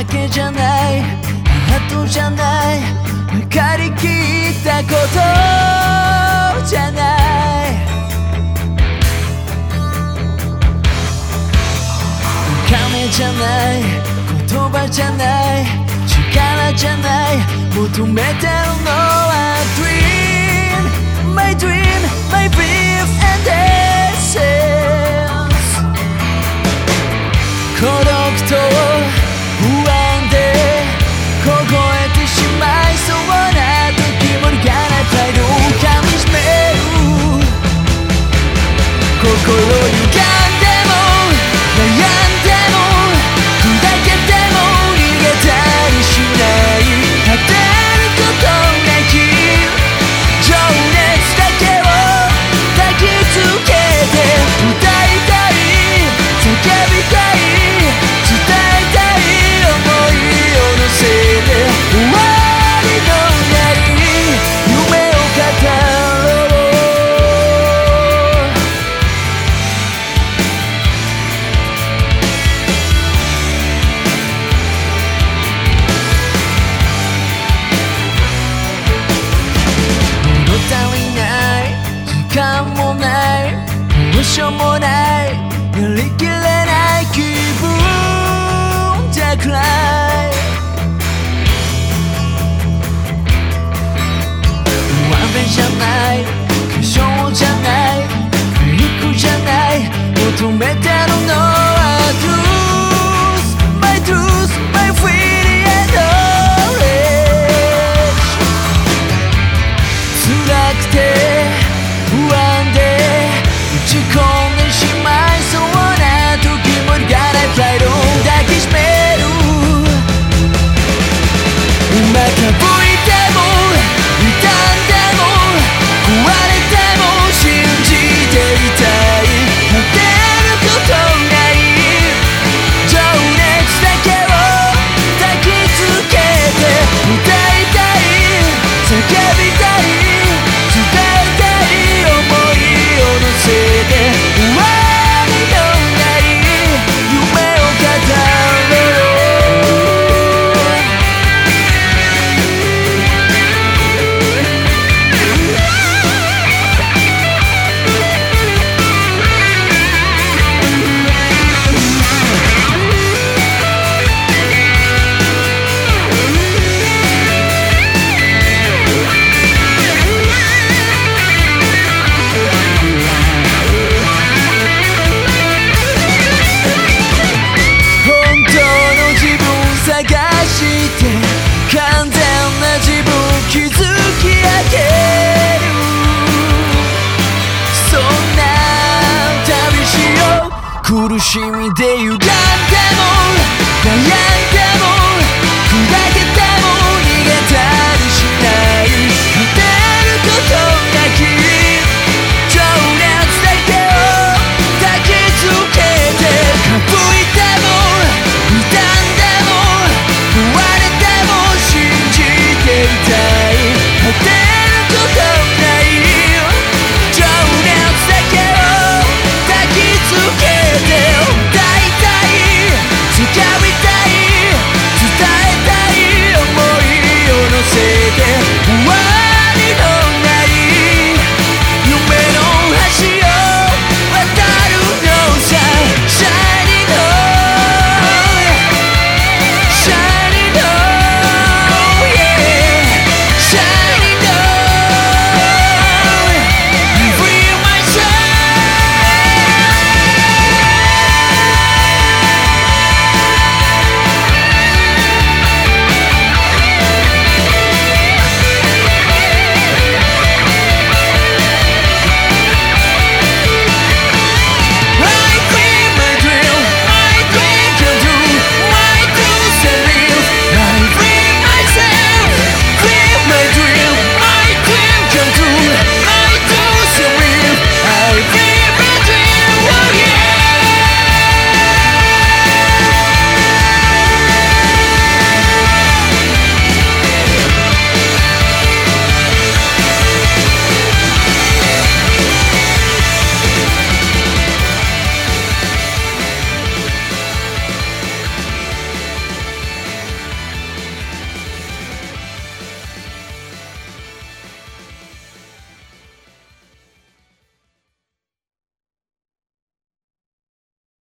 だけじゃない。ハートじゃない。分かりきったことじゃない。金じゃない。言葉じゃない。力じゃない。求めてるのは Dream My dream, my brief and 苦しみで歪んでも輝んでも